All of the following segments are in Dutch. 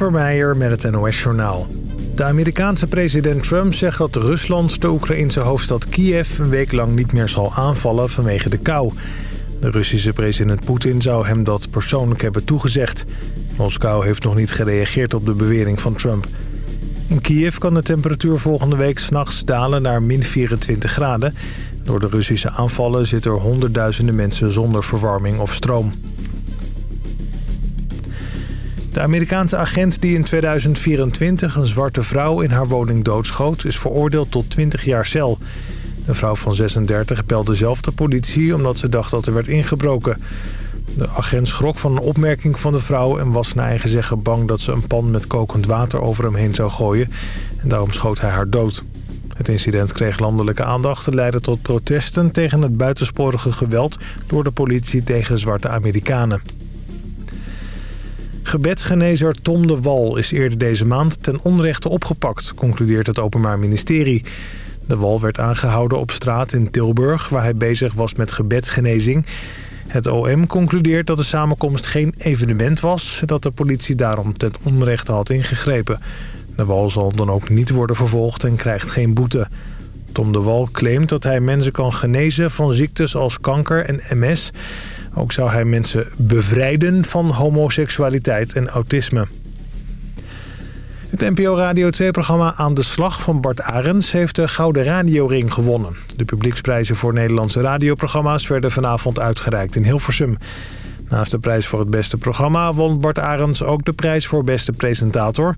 Vermeijer met het NOS-journaal. De Amerikaanse president Trump zegt dat Rusland de Oekraïnse hoofdstad Kiev... een week lang niet meer zal aanvallen vanwege de kou. De Russische president Poetin zou hem dat persoonlijk hebben toegezegd. Moskou heeft nog niet gereageerd op de bewering van Trump. In Kiev kan de temperatuur volgende week s'nachts dalen naar min 24 graden. Door de Russische aanvallen zitten er honderdduizenden mensen zonder verwarming of stroom. De Amerikaanse agent die in 2024 een zwarte vrouw in haar woning doodschoot... is veroordeeld tot 20 jaar cel. De vrouw van 36 belde zelf de politie omdat ze dacht dat er werd ingebroken. De agent schrok van een opmerking van de vrouw... en was naar eigen zeggen bang dat ze een pan met kokend water over hem heen zou gooien. En daarom schoot hij haar dood. Het incident kreeg landelijke aandacht en leidde tot protesten... tegen het buitensporige geweld door de politie tegen zwarte Amerikanen. Gebedsgenezer Tom de Wal is eerder deze maand ten onrechte opgepakt, concludeert het Openbaar Ministerie. De Wal werd aangehouden op straat in Tilburg, waar hij bezig was met gebedsgenezing. Het OM concludeert dat de samenkomst geen evenement was... dat de politie daarom ten onrechte had ingegrepen. De Wal zal dan ook niet worden vervolgd en krijgt geen boete. Tom de Wal claimt dat hij mensen kan genezen van ziektes als kanker en MS... Ook zou hij mensen bevrijden van homoseksualiteit en autisme. Het NPO Radio 2-programma Aan de Slag van Bart Arends heeft de Gouden Radioring gewonnen. De publieksprijzen voor Nederlandse radioprogramma's werden vanavond uitgereikt in Hilversum. Naast de prijs voor het beste programma won Bart Arends ook de prijs voor beste presentator.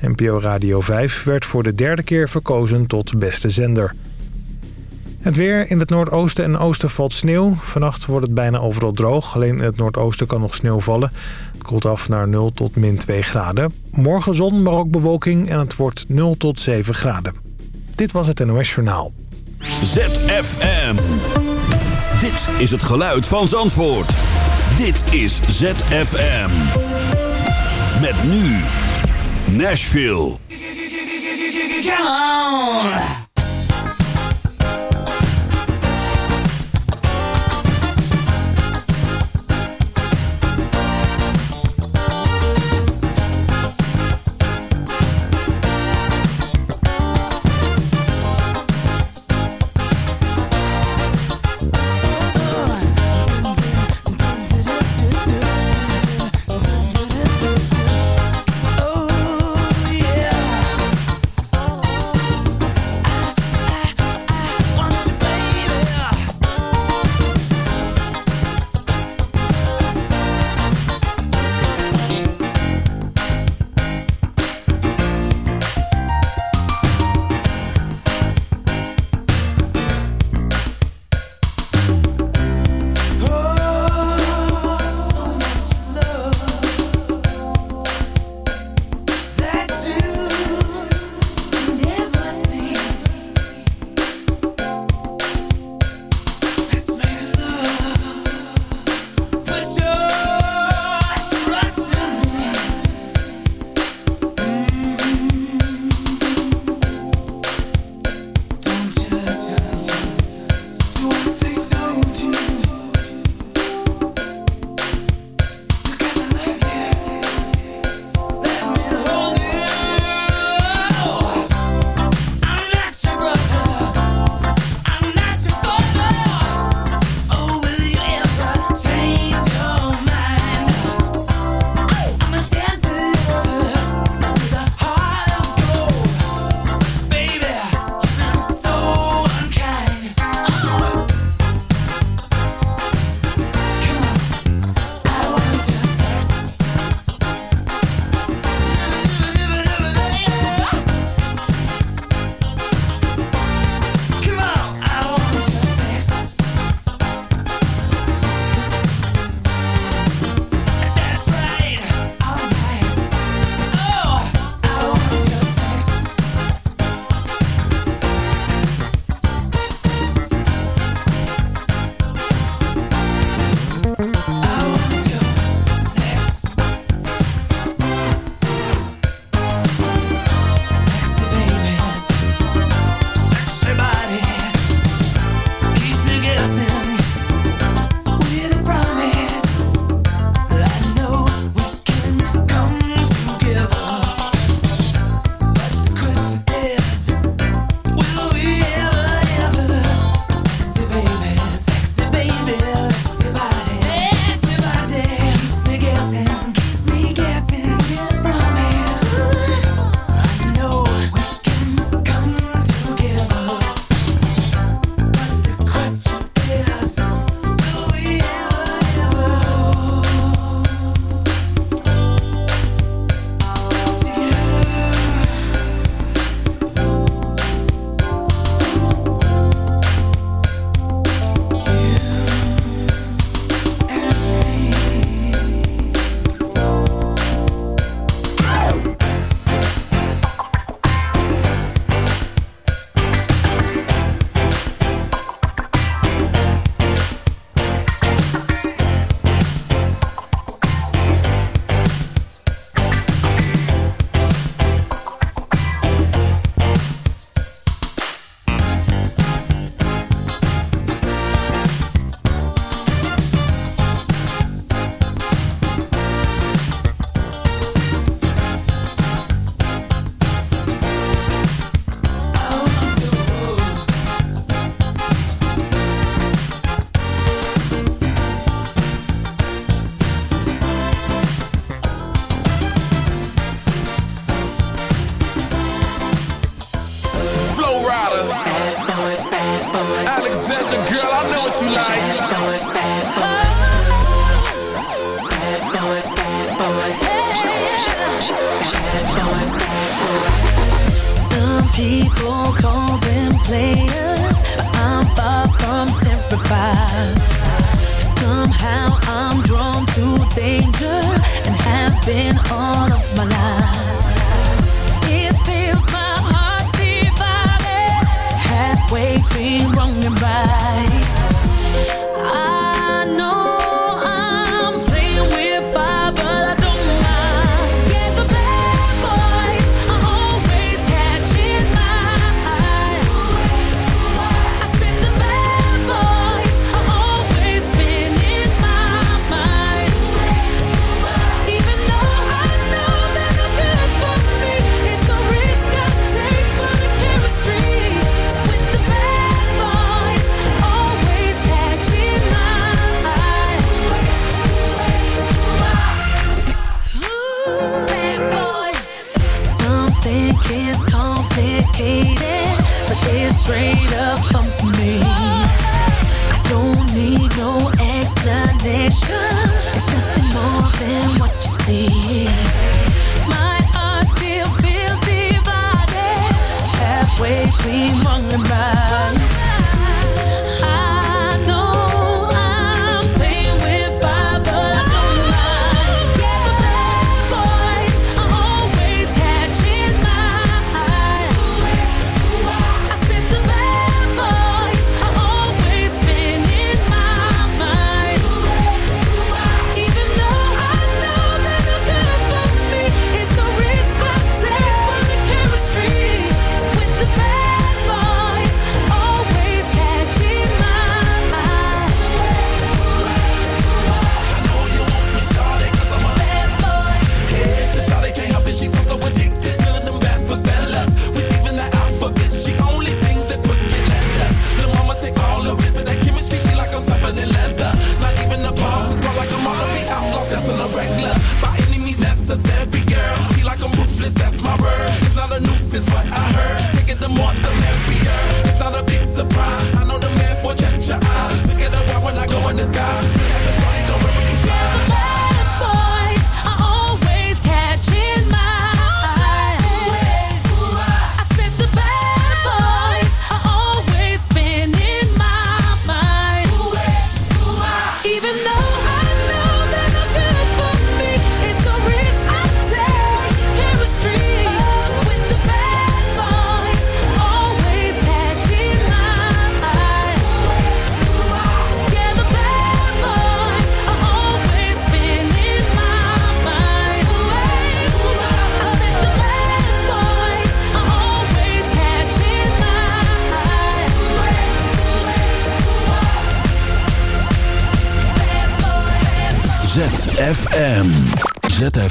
NPO Radio 5 werd voor de derde keer verkozen tot beste zender. Het weer in het noordoosten en oosten valt sneeuw. Vannacht wordt het bijna overal droog. Alleen in het noordoosten kan nog sneeuw vallen. Het koelt af naar 0 tot min 2 graden. Morgen zon, maar ook bewolking en het wordt 0 tot 7 graden. Dit was het NOS Journaal. ZFM. Dit is het geluid van Zandvoort. Dit is ZFM. Met nu Nashville. Come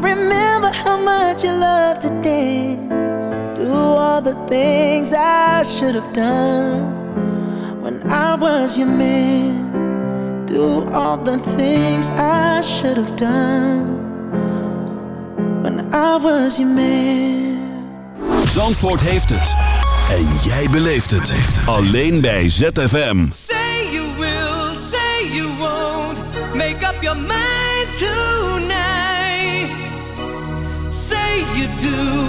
remember how much you loved to dance. Do all the things I should have done when I was your man. Do all the things I should have done when I was your man. Zandvoort heeft het. En jij beleeft het. Alleen bij ZFM. Say you will, say you won't. Make up your mind to do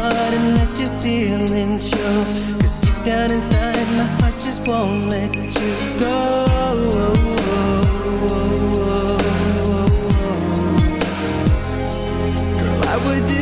heart and let your feelings show Cause deep down inside my heart just won't let you go Girl, I would do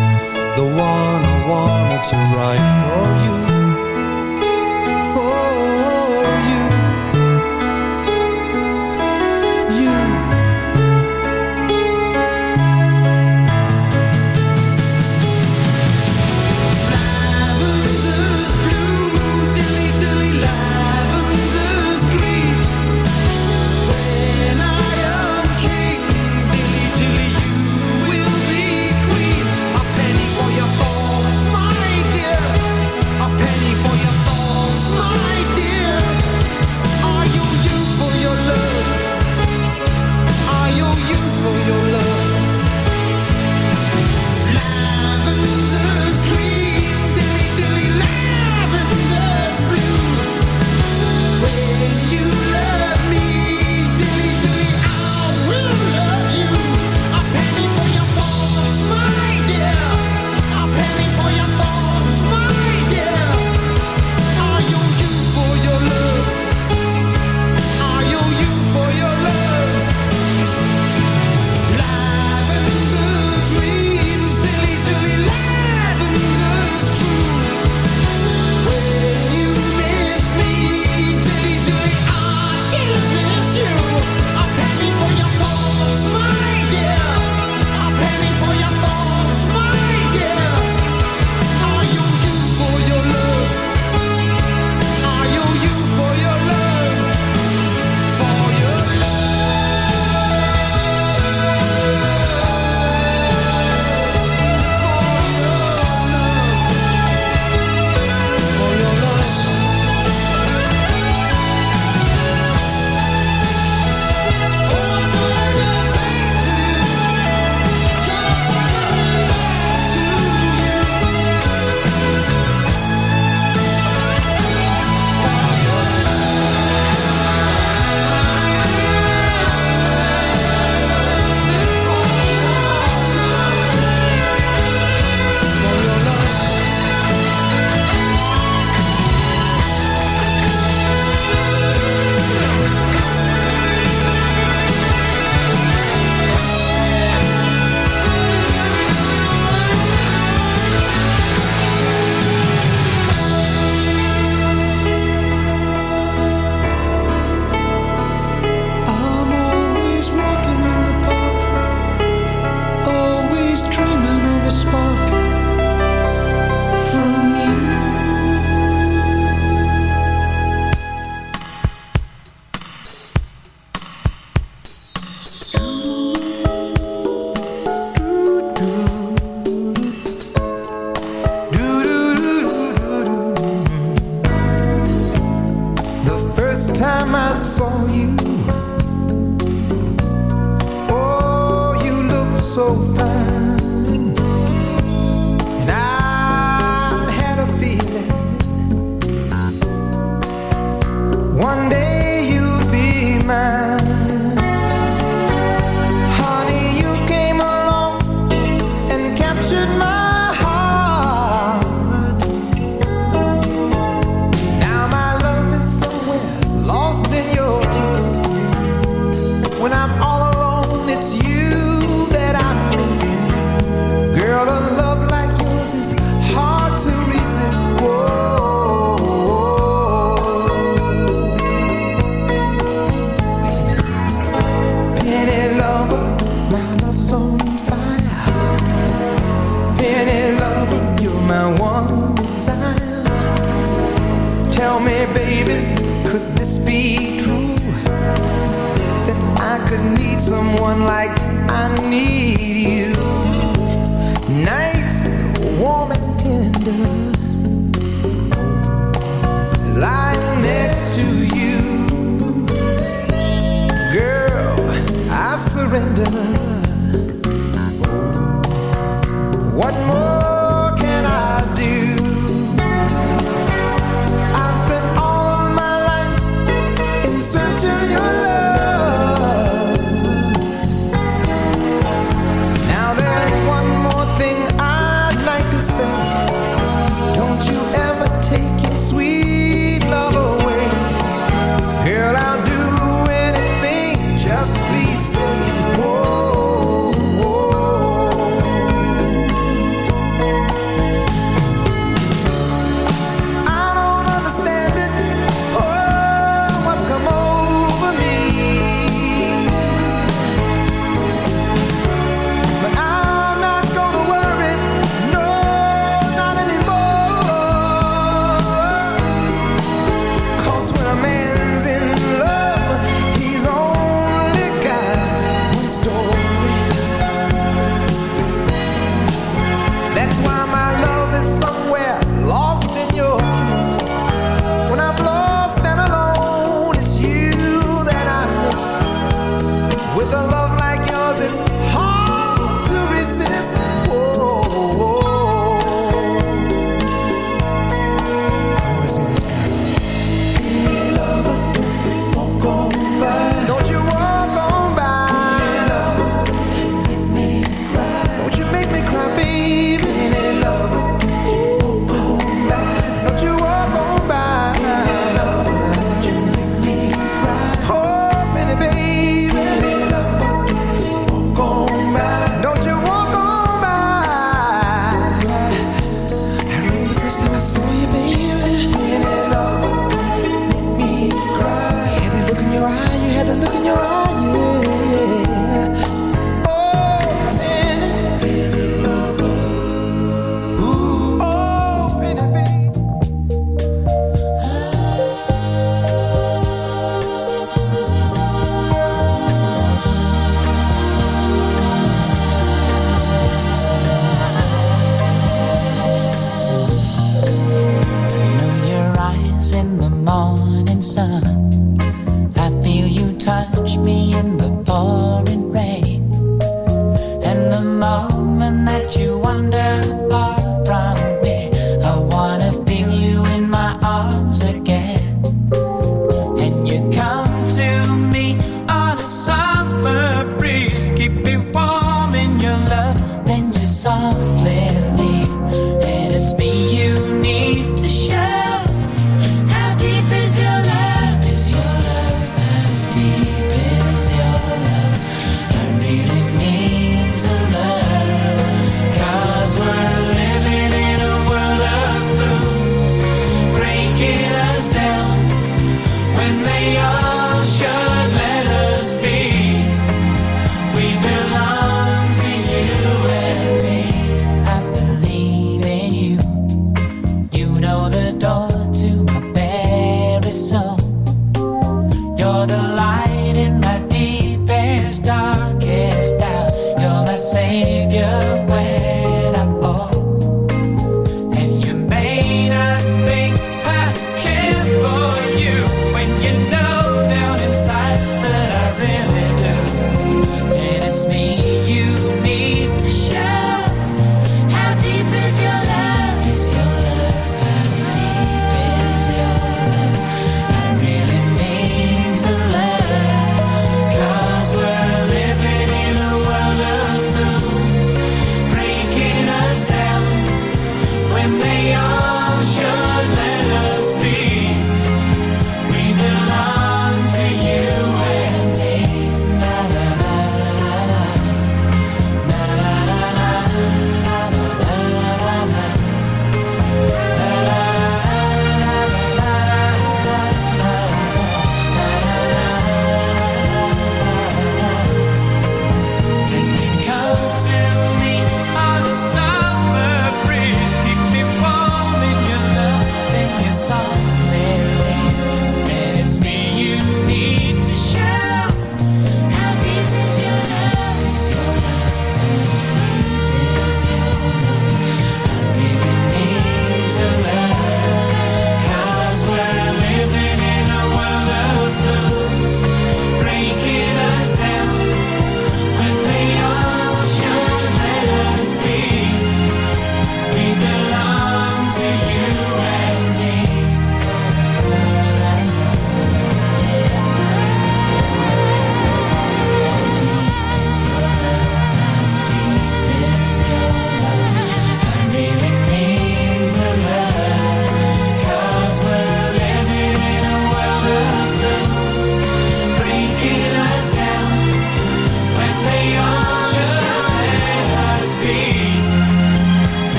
the one I wanted to write for you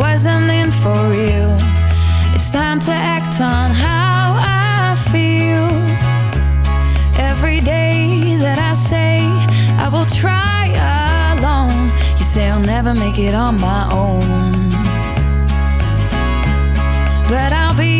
wasn't in for real. It's time to act on how I feel. Every day that I say I will try alone, you say I'll never make it on my own. But I'll be